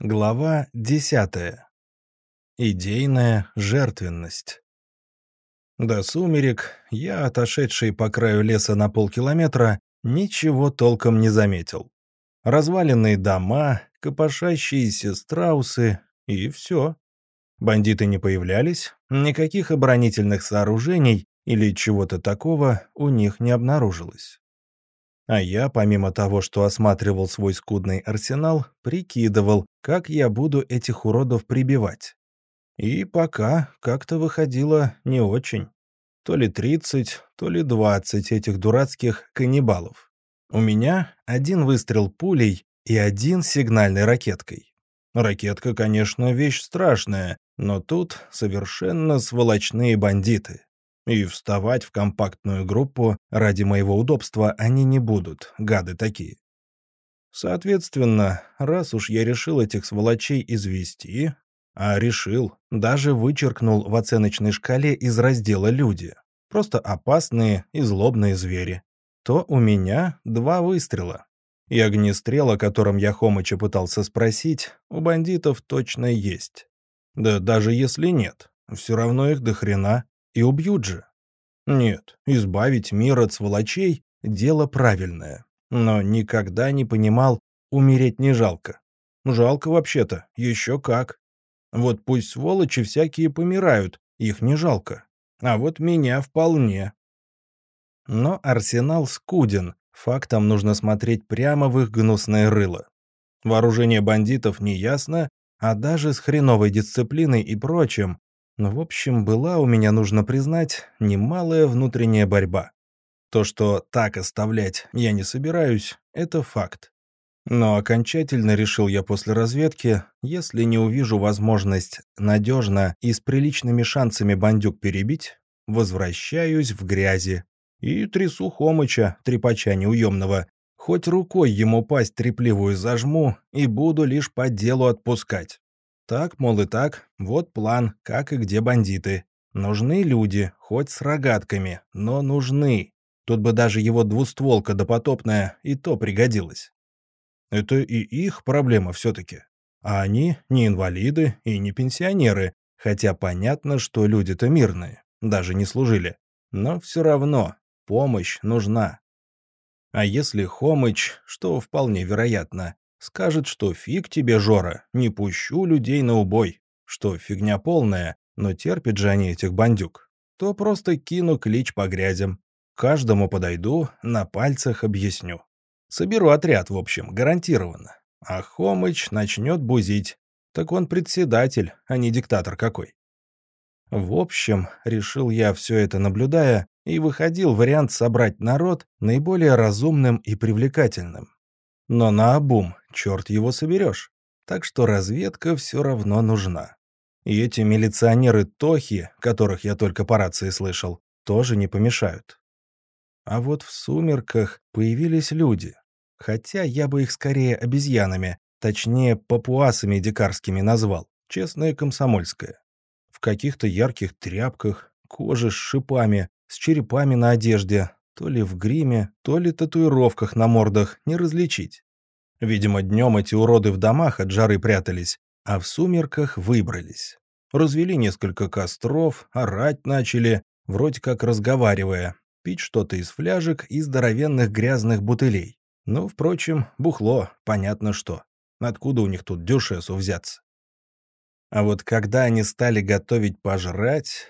Глава 10. Идейная жертвенность. До сумерек я, отошедший по краю леса на полкилометра, ничего толком не заметил. Разваленные дома, копошащиеся страусы и все. Бандиты не появлялись, никаких оборонительных сооружений или чего-то такого у них не обнаружилось. А я, помимо того, что осматривал свой скудный арсенал, прикидывал, как я буду этих уродов прибивать. И пока как-то выходило не очень. То ли 30, то ли 20 этих дурацких каннибалов. У меня один выстрел пулей и один сигнальной ракеткой. Ракетка, конечно, вещь страшная, но тут совершенно сволочные бандиты. И вставать в компактную группу ради моего удобства они не будут, гады такие. Соответственно, раз уж я решил этих сволочей извести, а решил, даже вычеркнул в оценочной шкале из раздела «Люди», просто опасные и злобные звери, то у меня два выстрела. И огнестрел, о котором я Хомыча пытался спросить, у бандитов точно есть. Да даже если нет, все равно их до хрена, и убьют же. Нет, избавить мир от сволочей – дело правильное. Но никогда не понимал, умереть не жалко. Жалко вообще-то, еще как. Вот пусть сволочи всякие помирают, их не жалко. А вот меня вполне. Но арсенал скуден, фактом нужно смотреть прямо в их гнусное рыло. Вооружение бандитов неясно, а даже с хреновой дисциплиной и прочим но, в общем, была у меня, нужно признать, немалая внутренняя борьба. То, что так оставлять я не собираюсь, это факт. Но окончательно решил я после разведки, если не увижу возможность надежно и с приличными шансами бандюк перебить, возвращаюсь в грязи. И трясу Хомыча, трепача неуемного, хоть рукой ему пасть трепливую зажму и буду лишь по делу отпускать. Так, мол, и так, вот план, как и где бандиты. Нужны люди, хоть с рогатками, но нужны. Тут бы даже его двустволка допотопная и то пригодилась. Это и их проблема все-таки. А они не инвалиды и не пенсионеры, хотя понятно, что люди-то мирные, даже не служили. Но все равно помощь нужна. А если Хомыч, что вполне вероятно, Скажет, что фиг тебе, Жора, не пущу людей на убой, что фигня полная, но терпят же они этих бандюк. То просто кину клич по грязям. Каждому подойду, на пальцах объясню. Соберу отряд, в общем, гарантированно. А Хомыч начнет бузить. Так он председатель, а не диктатор какой. В общем, решил я все это наблюдая, и выходил вариант собрать народ наиболее разумным и привлекательным. Но на обум, черт его соберешь. Так что разведка все равно нужна. И эти милиционеры-тохи, которых я только по рации слышал, тоже не помешают. А вот в сумерках появились люди. Хотя я бы их скорее обезьянами, точнее папуасами дикарскими назвал, честное комсомольское. В каких-то ярких тряпках, коже с шипами, с черепами на одежде, то ли в гриме, то ли татуировках на мордах, не различить. Видимо, днем эти уроды в домах от жары прятались, а в сумерках выбрались. Развели несколько костров, орать начали, вроде как разговаривая, пить что-то из фляжек и здоровенных грязных бутылей. Ну, впрочем, бухло, понятно что. Откуда у них тут дюшесу взяться? А вот когда они стали готовить пожрать,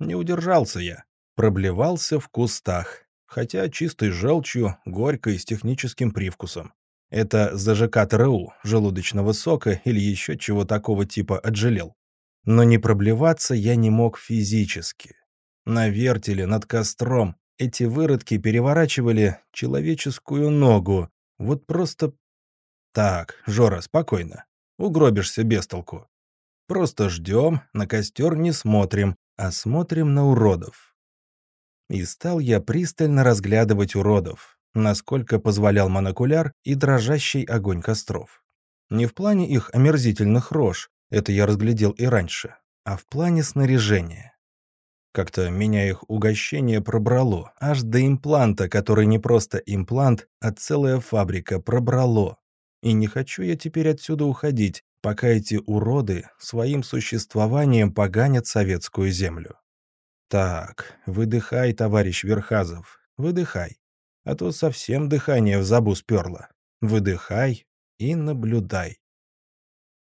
не удержался я. Проблевался в кустах, хотя чистой желчью, горькой с техническим привкусом. Это за ЖК ТРУ, желудочного сока или еще чего такого типа отжалел. Но не проблеваться я не мог физически. На вертеле над костром эти выродки переворачивали человеческую ногу. Вот просто... Так, Жора, спокойно. Угробишься без толку. Просто ждем, на костер не смотрим, а смотрим на уродов. И стал я пристально разглядывать уродов, насколько позволял монокуляр и дрожащий огонь костров. Не в плане их омерзительных рож, это я разглядел и раньше, а в плане снаряжения. Как-то меня их угощение пробрало, аж до импланта, который не просто имплант, а целая фабрика пробрало. И не хочу я теперь отсюда уходить, пока эти уроды своим существованием поганят советскую землю. Так, выдыхай, товарищ Верхазов, выдыхай, а то совсем дыхание в забу сперло. Выдыхай и наблюдай.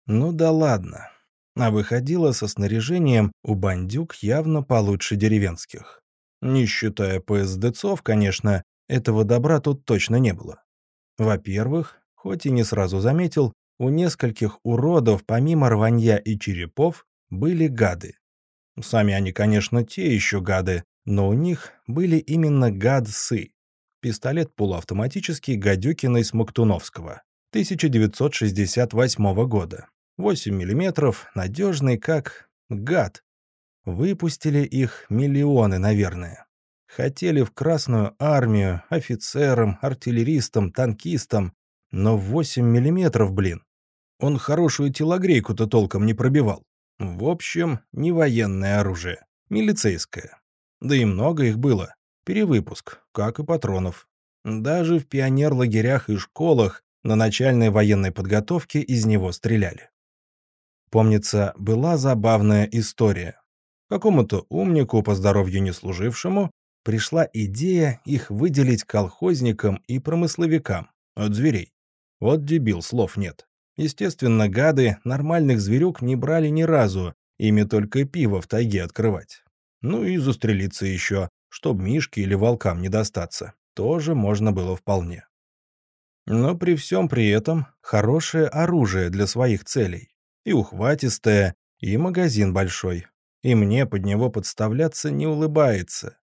Ну да ладно. А выходила со снаряжением у бандюк явно получше деревенских. Не считая ПСДцов, конечно, этого добра тут точно не было. Во-первых, хоть и не сразу заметил, у нескольких уродов, помимо рванья и черепов, были гады. Сами они, конечно, те еще гады, но у них были именно гадсы. Пистолет полуавтоматический Гадюкина Смоктуновского, 1968 года. 8 мм, надежный как гад. Выпустили их миллионы, наверное. Хотели в Красную армию, офицерам, артиллеристам, танкистам, но 8 миллиметров, блин. Он хорошую телогрейку-то толком не пробивал. В общем, не военное оружие, милицейское. Да и много их было. Перевыпуск, как и патронов. Даже в пионер-лагерях и школах на начальной военной подготовке из него стреляли. Помнится, была забавная история. Какому-то умнику по здоровью не служившему пришла идея их выделить колхозникам и промысловикам от зверей. Вот дебил, слов нет. Естественно, гады нормальных зверюк не брали ни разу, ими только пиво в тайге открывать. Ну и застрелиться еще, чтоб мишке или волкам не достаться, тоже можно было вполне. Но при всем при этом хорошее оружие для своих целей. И ухватистое, и магазин большой. И мне под него подставляться не улыбается.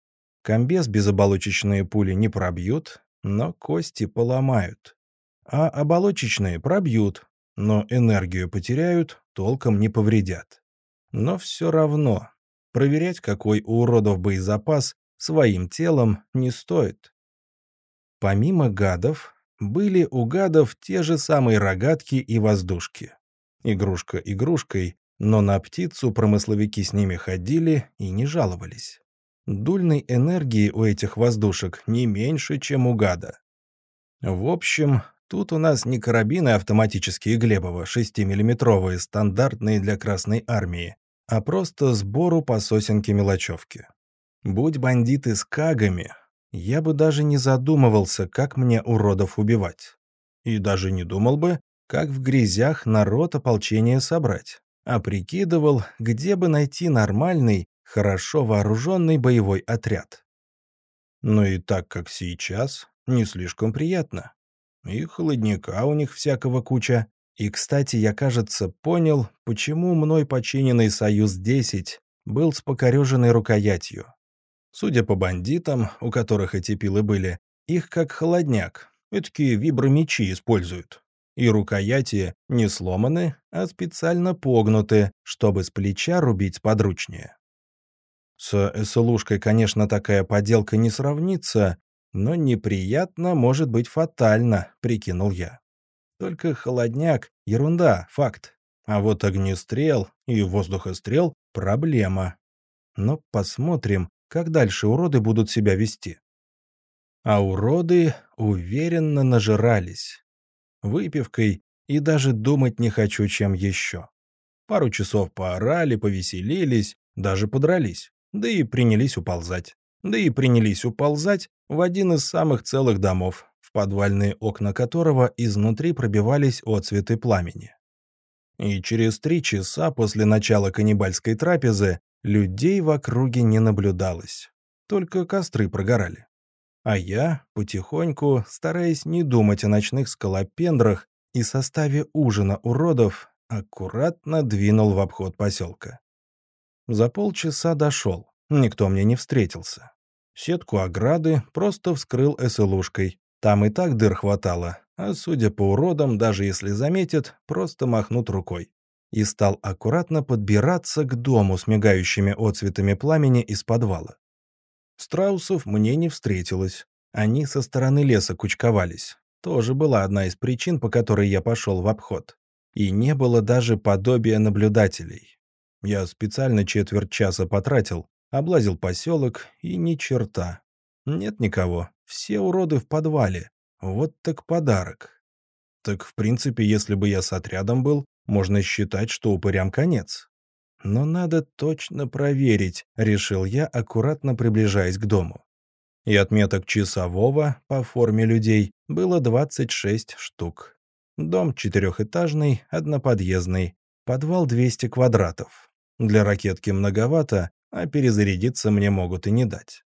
Комбез безоболочечные пули не пробьют, но кости поломают. А оболочечные пробьют, но энергию потеряют, толком не повредят. Но все равно, проверять, какой у уродов боезапас, своим телом не стоит. Помимо гадов, были у гадов те же самые рогатки и воздушки. Игрушка игрушкой, но на птицу промысловики с ними ходили и не жаловались. Дульной энергии у этих воздушек не меньше, чем у гада. В общем, Тут у нас не карабины автоматические Глебова, 6-миллиметровые, стандартные для Красной Армии, а просто сбору по сосенке мелочевки. Будь бандиты с кагами, я бы даже не задумывался, как мне уродов убивать. И даже не думал бы, как в грязях народ ополчения собрать, а прикидывал, где бы найти нормальный, хорошо вооруженный боевой отряд. Но и так как сейчас, не слишком приятно. И холодника у них всякого куча. И, кстати, я, кажется, понял, почему мной починенный «Союз-10» был с покореженной рукоятью. Судя по бандитам, у которых эти пилы были, их как холодняк, такие вибромечи используют. И рукояти не сломаны, а специально погнуты, чтобы с плеча рубить подручнее. С СЛУшкой, конечно, такая поделка не сравнится, но неприятно может быть фатально, прикинул я. Только холодняк — ерунда, факт. А вот огнестрел и воздухострел — проблема. Но посмотрим, как дальше уроды будут себя вести. А уроды уверенно нажирались. Выпивкой и даже думать не хочу, чем еще. Пару часов поорали, повеселились, даже подрались, да и принялись уползать да и принялись уползать в один из самых целых домов, в подвальные окна которого изнутри пробивались отцветы пламени. И через три часа после начала каннибальской трапезы людей в округе не наблюдалось, только костры прогорали. А я, потихоньку, стараясь не думать о ночных скалопендрах и составе ужина уродов, аккуратно двинул в обход поселка. За полчаса дошел, никто мне не встретился. Сетку ограды просто вскрыл СЛУшкой. Там и так дыр хватало, а судя по уродам, даже если заметят, просто махнут рукой. И стал аккуратно подбираться к дому с мигающими отцветами пламени из подвала. Страусов мне не встретилось. Они со стороны леса кучковались. Тоже была одна из причин, по которой я пошел в обход. И не было даже подобия наблюдателей. Я специально четверть часа потратил, Облазил поселок и ни черта. Нет никого. Все уроды в подвале. Вот так подарок. Так, в принципе, если бы я с отрядом был, можно считать, что упырям конец. Но надо точно проверить, решил я, аккуратно приближаясь к дому. И отметок часового по форме людей было 26 штук. Дом четырехэтажный, одноподъездный, подвал 200 квадратов. Для ракетки многовато, а перезарядиться мне могут и не дать.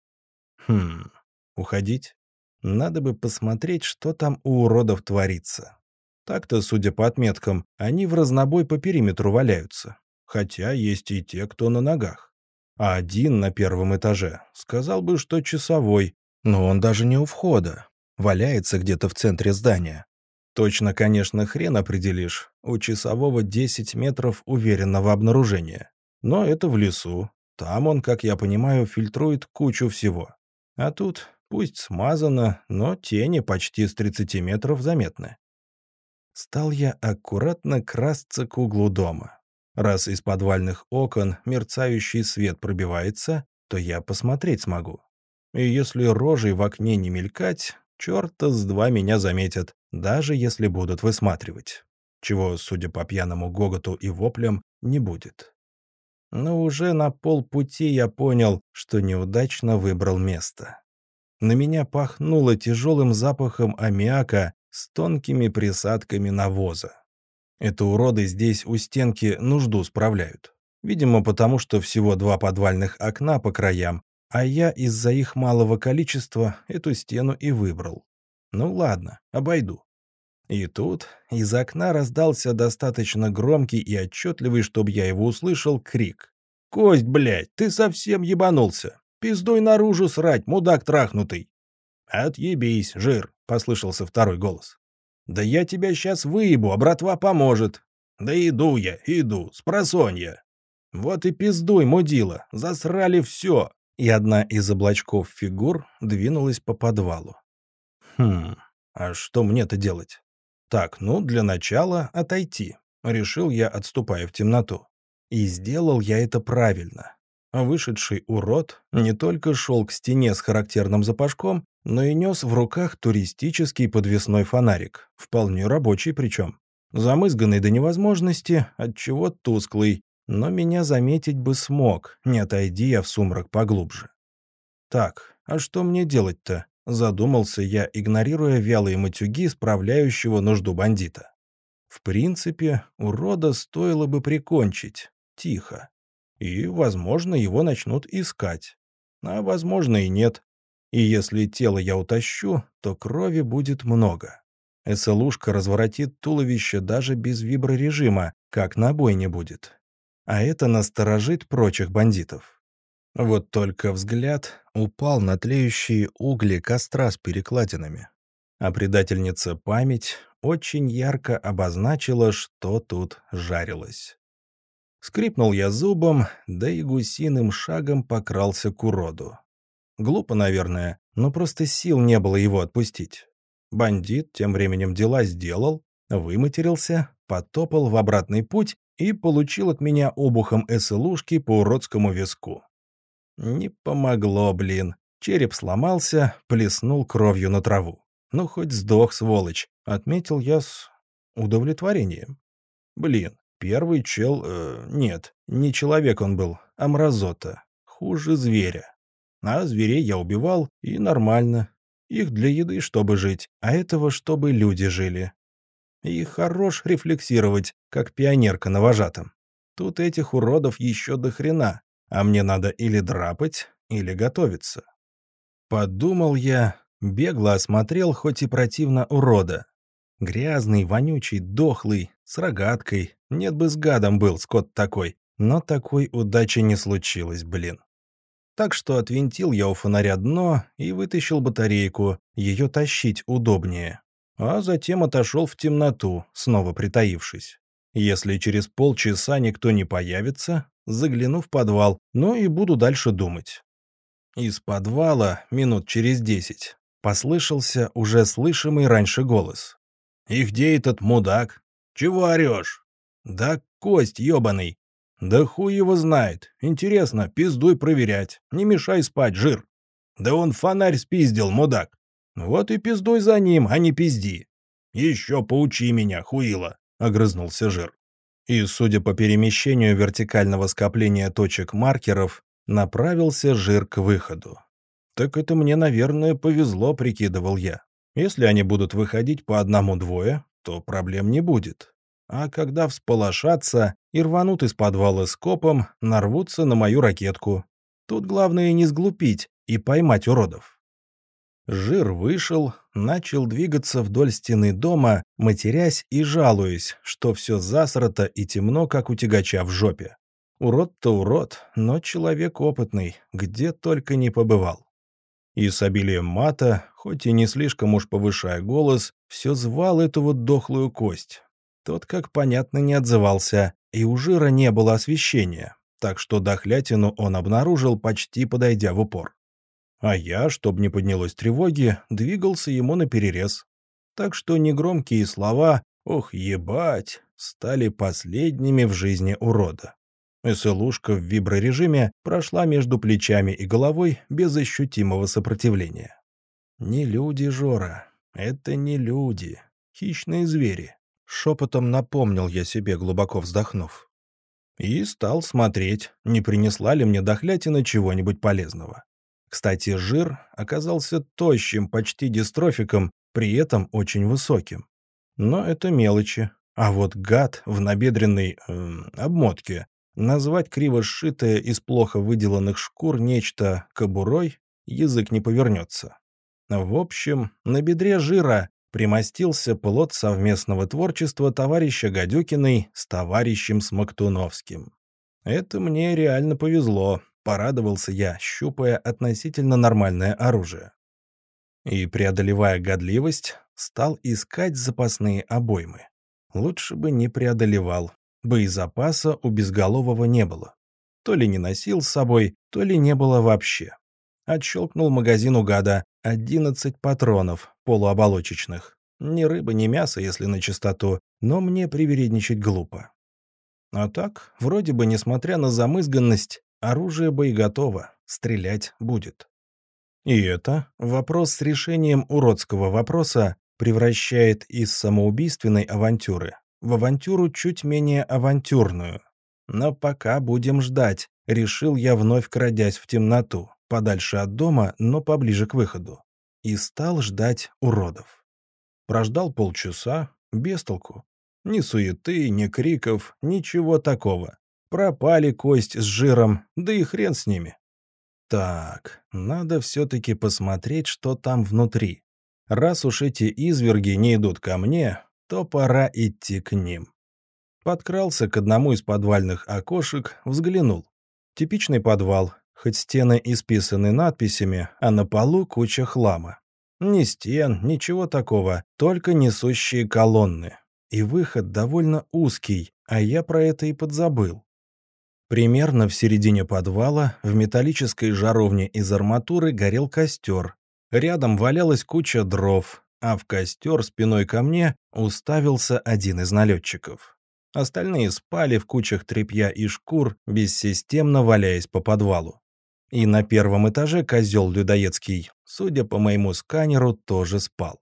Хм, уходить? Надо бы посмотреть, что там у уродов творится. Так-то, судя по отметкам, они в разнобой по периметру валяются. Хотя есть и те, кто на ногах. А один на первом этаже сказал бы, что часовой, но он даже не у входа. Валяется где-то в центре здания. Точно, конечно, хрен определишь. У часового 10 метров уверенного обнаружения. Но это в лесу. Там он, как я понимаю, фильтрует кучу всего. А тут, пусть смазано, но тени почти с 30 метров заметны. Стал я аккуратно красться к углу дома. Раз из подвальных окон мерцающий свет пробивается, то я посмотреть смогу. И если рожей в окне не мелькать, черта с два меня заметят, даже если будут высматривать. Чего, судя по пьяному гоготу и воплям, не будет. Но уже на полпути я понял, что неудачно выбрал место. На меня пахнуло тяжелым запахом аммиака с тонкими присадками навоза. Это уроды здесь у стенки нужду справляют. Видимо, потому что всего два подвальных окна по краям, а я из-за их малого количества эту стену и выбрал. Ну ладно, обойду. И тут из окна раздался достаточно громкий и отчетливый, чтобы я его услышал, крик. «Кость, блядь, ты совсем ебанулся! Пиздой наружу срать, мудак трахнутый!» «Отъебись, жир!» — послышался второй голос. «Да я тебя сейчас выебу, а братва поможет». «Да иду я, иду, спросонья». «Вот и пиздуй, мудила, засрали все». И одна из облачков фигур двинулась по подвалу. «Хм, а что мне-то делать?» «Так, ну, для начала отойти», — решил я, отступая в темноту. И сделал я это правильно. Вышедший урод не только шел к стене с характерным запашком, но и нес в руках туристический подвесной фонарик, вполне рабочий причем. Замызганный до невозможности, отчего тусклый, но меня заметить бы смог, не отойди я в сумрак поглубже. «Так, а что мне делать-то?» — задумался я, игнорируя вялые матюги справляющего нужду бандита. В принципе, урода стоило бы прикончить. Тихо и, возможно, его начнут искать. А, возможно, и нет. И если тело я утащу, то крови будет много. СЛУшка разворотит туловище даже без виброрежима, как на бойне будет. А это насторожит прочих бандитов. Вот только взгляд упал на тлеющие угли костра с перекладинами. А предательница память очень ярко обозначила, что тут жарилось. Скрипнул я зубом, да и гусиным шагом покрался к уроду. Глупо, наверное, но просто сил не было его отпустить. Бандит тем временем дела сделал, выматерился, потопал в обратный путь и получил от меня обухом СЛУшки по уродскому виску. Не помогло, блин. Череп сломался, плеснул кровью на траву. Ну, хоть сдох, сволочь, отметил я с удовлетворением. Блин, Первый чел... Э, нет, не человек он был, а мразота. Хуже зверя. А зверей я убивал, и нормально. Их для еды, чтобы жить, а этого, чтобы люди жили. И хорош рефлексировать, как пионерка на вожатом. Тут этих уродов еще до хрена, а мне надо или драпать, или готовиться. Подумал я, бегло осмотрел хоть и противно урода. Грязный, вонючий, дохлый, с рогаткой. Нет бы с гадом был скот такой. Но такой удачи не случилось, блин. Так что отвинтил я у фонаря дно и вытащил батарейку, ее тащить удобнее. А затем отошел в темноту, снова притаившись. Если через полчаса никто не появится, загляну в подвал, ну и буду дальше думать. Из подвала, минут через десять, послышался уже слышимый раньше голос. «И где этот мудак? Чего орешь?» «Да кость ебаный!» «Да хуй его знает. Интересно, пиздуй проверять. Не мешай спать, жир!» «Да он фонарь спиздил, мудак!» «Вот и пиздуй за ним, а не пизди!» «Еще поучи меня, хуила!» — огрызнулся жир. И, судя по перемещению вертикального скопления точек маркеров, направился жир к выходу. «Так это мне, наверное, повезло», — прикидывал я. «Если они будут выходить по одному-двое, то проблем не будет. А когда всполошатся и рванут из подвала скопом, нарвутся на мою ракетку. Тут главное не сглупить и поймать уродов». Жир вышел, начал двигаться вдоль стены дома, матерясь и жалуясь, что все засрато и темно, как у тягача в жопе. Урод-то урод, но человек опытный, где только не побывал. И с обилием мата, хоть и не слишком уж повышая голос, все звал эту вот дохлую кость. Тот, как понятно, не отзывался, и у жира не было освещения, так что дохлятину он обнаружил, почти подойдя в упор. А я, чтобы не поднялось тревоги, двигался ему на перерез. Так что негромкие слова «ох, ебать» стали последними в жизни урода. СЛУшка в виброрежиме прошла между плечами и головой без ощутимого сопротивления. «Не люди, Жора, это не люди, хищные звери», — шепотом напомнил я себе, глубоко вздохнув. И стал смотреть, не принесла ли мне дохлятина чего-нибудь полезного. Кстати, жир оказался тощим, почти дистрофиком, при этом очень высоким. Но это мелочи. А вот гад в набедренной э, обмотке назвать криво сшитое из плохо выделанных шкур нечто кобурой язык не повернется. В общем, на бедре жира примостился плод совместного творчества товарища Гадюкиной с товарищем Смоктуновским. Это мне реально повезло, Порадовался я, щупая относительно нормальное оружие. И, преодолевая годливость, стал искать запасные обоймы. Лучше бы не преодолевал, боезапаса у безголового не было. То ли не носил с собой, то ли не было вообще. Отщелкнул магазин у гада 11 патронов полуоболочечных. Ни рыба, ни мясо, если на чистоту, но мне привередничать глупо. А так, вроде бы, несмотря на замызганность, Оружие боеготово, стрелять будет. И это вопрос с решением уродского вопроса превращает из самоубийственной авантюры в авантюру чуть менее авантюрную. Но пока будем ждать, решил я вновь крадясь в темноту, подальше от дома, но поближе к выходу. И стал ждать уродов. Прождал полчаса, без толку. Ни суеты, ни криков, ничего такого. Пропали кость с жиром, да и хрен с ними. Так, надо все-таки посмотреть, что там внутри. Раз уж эти изверги не идут ко мне, то пора идти к ним. Подкрался к одному из подвальных окошек, взглянул. Типичный подвал, хоть стены исписаны надписями, а на полу куча хлама. Ни стен, ничего такого, только несущие колонны. И выход довольно узкий, а я про это и подзабыл. Примерно в середине подвала в металлической жаровне из арматуры горел костер. Рядом валялась куча дров, а в костер спиной ко мне уставился один из налетчиков. Остальные спали в кучах тряпья и шкур, бессистемно валяясь по подвалу. И на первом этаже козел людоедский, судя по моему сканеру, тоже спал.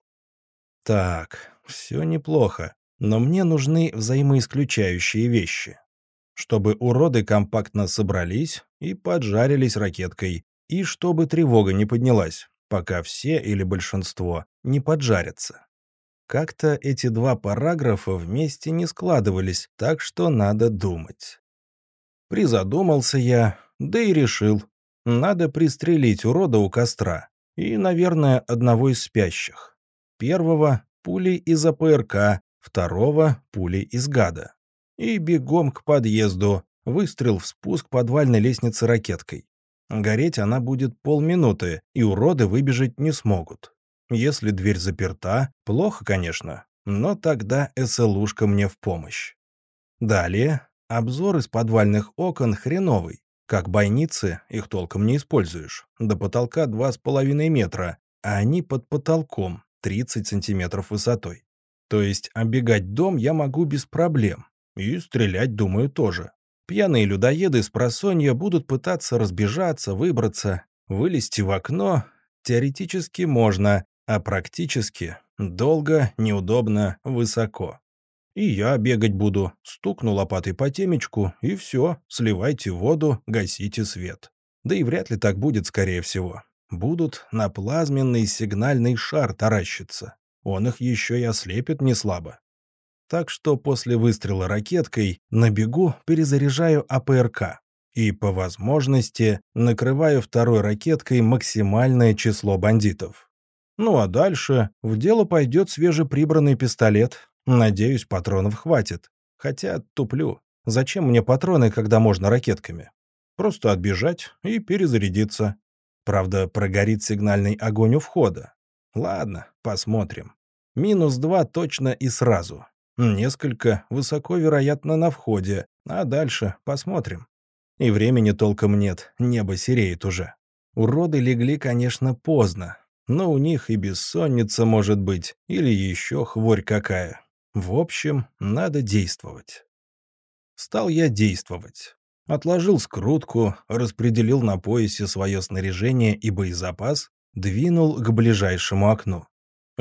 Так, все неплохо, но мне нужны взаимоисключающие вещи чтобы уроды компактно собрались и поджарились ракеткой, и чтобы тревога не поднялась, пока все или большинство не поджарятся. Как-то эти два параграфа вместе не складывались, так что надо думать. Призадумался я, да и решил. Надо пристрелить урода у костра. И, наверное, одного из спящих. Первого — пулей из АПРК, второго — пулей из гада и бегом к подъезду, выстрел в спуск подвальной лестницы ракеткой. Гореть она будет полминуты, и уроды выбежать не смогут. Если дверь заперта, плохо, конечно, но тогда СЛУшка мне в помощь. Далее, обзор из подвальных окон хреновый. Как бойницы, их толком не используешь. До потолка 2,5 метра, а они под потолком 30 сантиметров высотой. То есть оббегать дом я могу без проблем. И стрелять, думаю, тоже. Пьяные людоеды с просонья будут пытаться разбежаться, выбраться, вылезти в окно. Теоретически можно, а практически долго, неудобно, высоко. И я бегать буду. Стукну лопатой по темечку, и все. Сливайте воду, гасите свет. Да и вряд ли так будет, скорее всего. Будут на плазменный сигнальный шар таращиться. Он их еще и ослепит неслабо. Так что после выстрела ракеткой на бегу перезаряжаю АПРК и, по возможности, накрываю второй ракеткой максимальное число бандитов. Ну а дальше в дело пойдет свежеприбранный пистолет. Надеюсь, патронов хватит. Хотя туплю. Зачем мне патроны, когда можно ракетками? Просто отбежать и перезарядиться. Правда, прогорит сигнальный огонь у входа. Ладно, посмотрим. Минус два точно и сразу. Несколько высоко вероятно на входе, а дальше посмотрим. И времени толком нет, небо сереет уже. Уроды легли, конечно, поздно, но у них и бессонница может быть, или еще хворь какая. В общем, надо действовать. Стал я действовать. Отложил скрутку, распределил на поясе свое снаряжение и боезапас, двинул к ближайшему окну.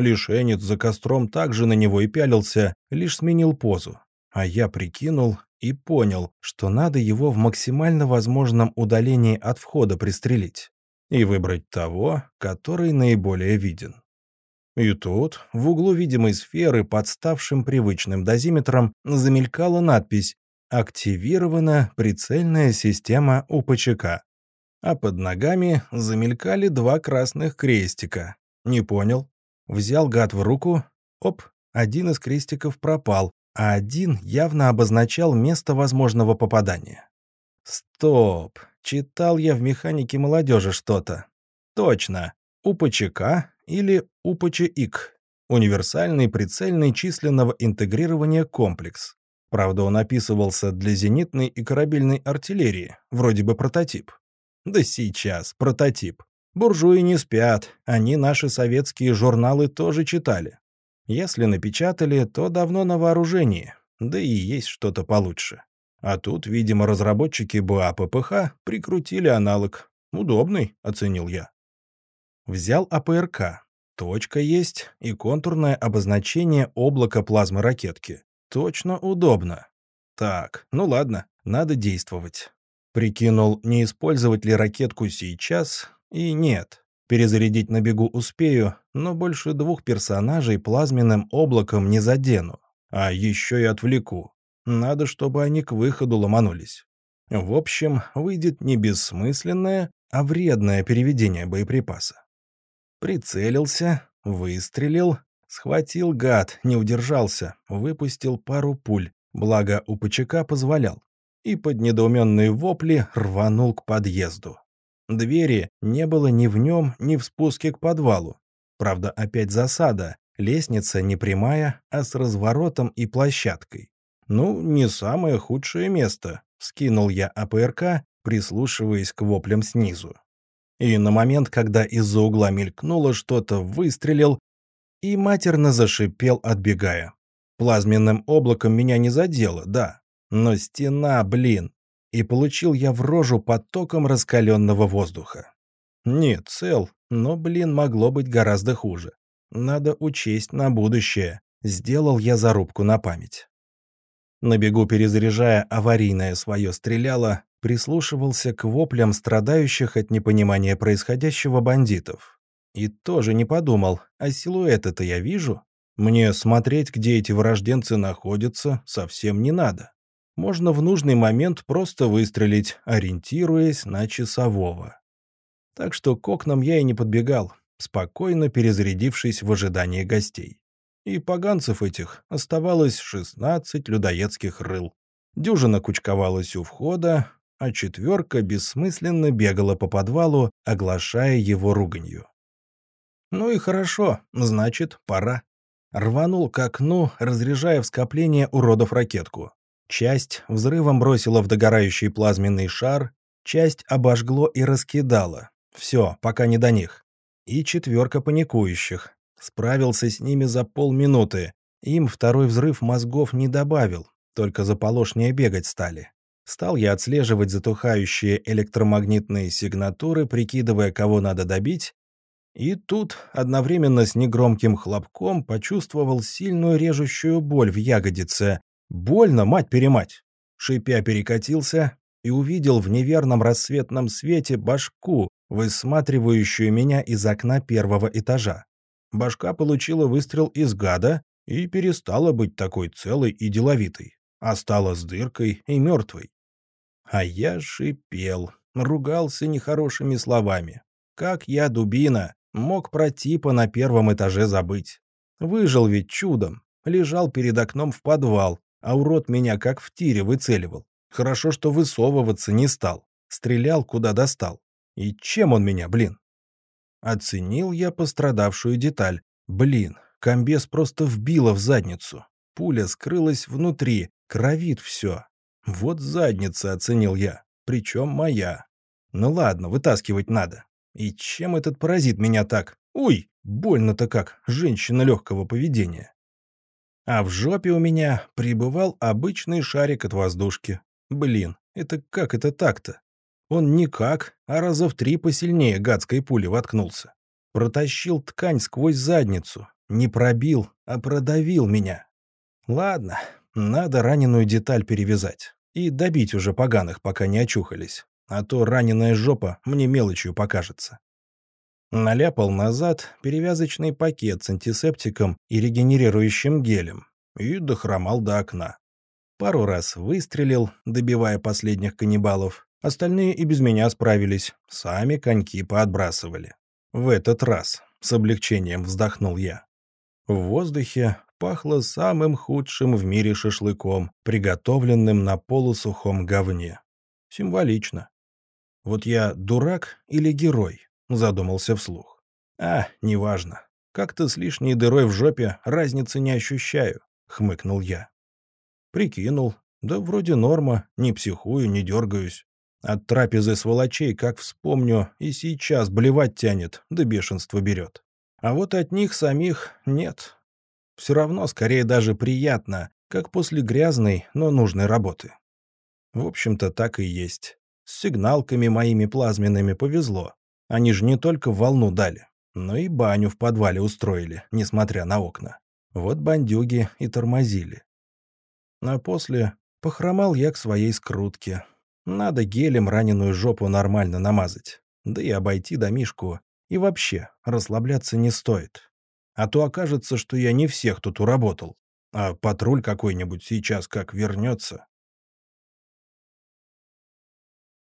Лишенец за костром также на него и пялился, лишь сменил позу. А я прикинул и понял, что надо его в максимально возможном удалении от входа пристрелить и выбрать того, который наиболее виден. И тут, в углу видимой сферы, подставшим привычным дозиметром, замелькала надпись «Активирована прицельная система УПЧК». А под ногами замелькали два красных крестика. Не понял. Взял гад в руку. Оп, один из крестиков пропал, а один явно обозначал место возможного попадания. Стоп, читал я в механике молодежи что-то. Точно, УПЧК или УПЧИК. Универсальный прицельный численного интегрирования комплекс. Правда, он описывался для зенитной и корабельной артиллерии, вроде бы прототип. Да сейчас, прототип. Буржуи не спят, они наши советские журналы тоже читали. Если напечатали, то давно на вооружении, да и есть что-то получше. А тут, видимо, разработчики БАППХ прикрутили аналог. Удобный, оценил я. Взял АПРК. Точка есть и контурное обозначение облака плазмы ракетки. Точно удобно. Так, ну ладно, надо действовать. Прикинул, не использовать ли ракетку сейчас, и нет. Перезарядить на бегу успею, но больше двух персонажей плазменным облаком не задену. А еще и отвлеку. Надо, чтобы они к выходу ломанулись. В общем, выйдет не бессмысленное, а вредное переведение боеприпаса. Прицелился, выстрелил, схватил гад, не удержался, выпустил пару пуль, благо у ПЧК позволял, и под недоуменные вопли рванул к подъезду. Двери не было ни в нем, ни в спуске к подвалу. Правда, опять засада, лестница не прямая, а с разворотом и площадкой. Ну, не самое худшее место, скинул я АПРК, прислушиваясь к воплям снизу. И на момент, когда из-за угла мелькнуло что-то, выстрелил и матерно зашипел, отбегая. Плазменным облаком меня не задело, да, но стена, блин, и получил я в рожу потоком раскаленного воздуха. Нет, цел, но, блин, могло быть гораздо хуже. Надо учесть на будущее. Сделал я зарубку на память. На бегу перезаряжая аварийное свое стреляло, прислушивался к воплям страдающих от непонимания происходящего бандитов. И тоже не подумал, а силуэты-то я вижу. Мне смотреть, где эти врожденцы находятся, совсем не надо можно в нужный момент просто выстрелить, ориентируясь на часового. Так что к окнам я и не подбегал, спокойно перезарядившись в ожидании гостей. И поганцев этих оставалось 16 людоедских рыл. Дюжина кучковалась у входа, а четверка бессмысленно бегала по подвалу, оглашая его руганью. Ну и хорошо, значит, пора. Рванул к окну, разряжая в скопление уродов ракетку. Часть взрывом бросила в догорающий плазменный шар, часть обожгло и раскидало. Все, пока не до них. И четверка паникующих. Справился с ними за полминуты. Им второй взрыв мозгов не добавил, только заполошнее бегать стали. Стал я отслеживать затухающие электромагнитные сигнатуры, прикидывая, кого надо добить, И тут, одновременно с негромким хлопком, почувствовал сильную режущую боль в ягодице. Больно, мать-перемать. Шипя перекатился и увидел в неверном рассветном свете башку, высматривающую меня из окна первого этажа. Башка получила выстрел из гада и перестала быть такой целой и деловитой, а стала с дыркой и мертвой. А я шипел, ругался нехорошими словами. Как я, дубина, мог про типа на первом этаже забыть? Выжил ведь чудом, лежал перед окном в подвал, а урод меня как в тире выцеливал. Хорошо, что высовываться не стал, стрелял куда достал. И чем он меня, блин? Оценил я пострадавшую деталь. Блин, комбез просто вбило в задницу. Пуля скрылась внутри, кровит все. Вот задница, оценил я. Причем моя. Ну ладно, вытаскивать надо. И чем этот паразит меня так? Уй, больно-то как, женщина легкого поведения. А в жопе у меня прибывал обычный шарик от воздушки. Блин, это как это так-то? Он никак, а раза в три посильнее гадской пули воткнулся. Протащил ткань сквозь задницу. Не пробил, а продавил меня. Ладно, надо раненую деталь перевязать. И добить уже поганых, пока не очухались. А то раненая жопа мне мелочью покажется. Наляпал назад перевязочный пакет с антисептиком и регенерирующим гелем. И дохромал до окна. Пару раз выстрелил, добивая последних каннибалов, Остальные и без меня справились, сами коньки поотбрасывали. В этот раз с облегчением вздохнул я. В воздухе пахло самым худшим в мире шашлыком, приготовленным на полусухом говне. Символично. Вот я дурак или герой? Задумался вслух. А, неважно. Как-то с лишней дырой в жопе разницы не ощущаю, хмыкнул я. Прикинул. Да вроде норма, не психую, не дергаюсь. От трапезы сволочей, как вспомню, и сейчас блевать тянет, да бешенство берет. А вот от них самих нет. Все равно, скорее даже приятно, как после грязной, но нужной работы. В общем-то, так и есть. С сигналками моими плазменными повезло. Они же не только волну дали, но и баню в подвале устроили, несмотря на окна. Вот бандюги и тормозили. А после похромал я к своей скрутке, надо гелем раненую жопу нормально намазать. Да и обойти домишку. И вообще, расслабляться не стоит. А то окажется, что я не всех тут уработал. А патруль какой-нибудь сейчас как вернется.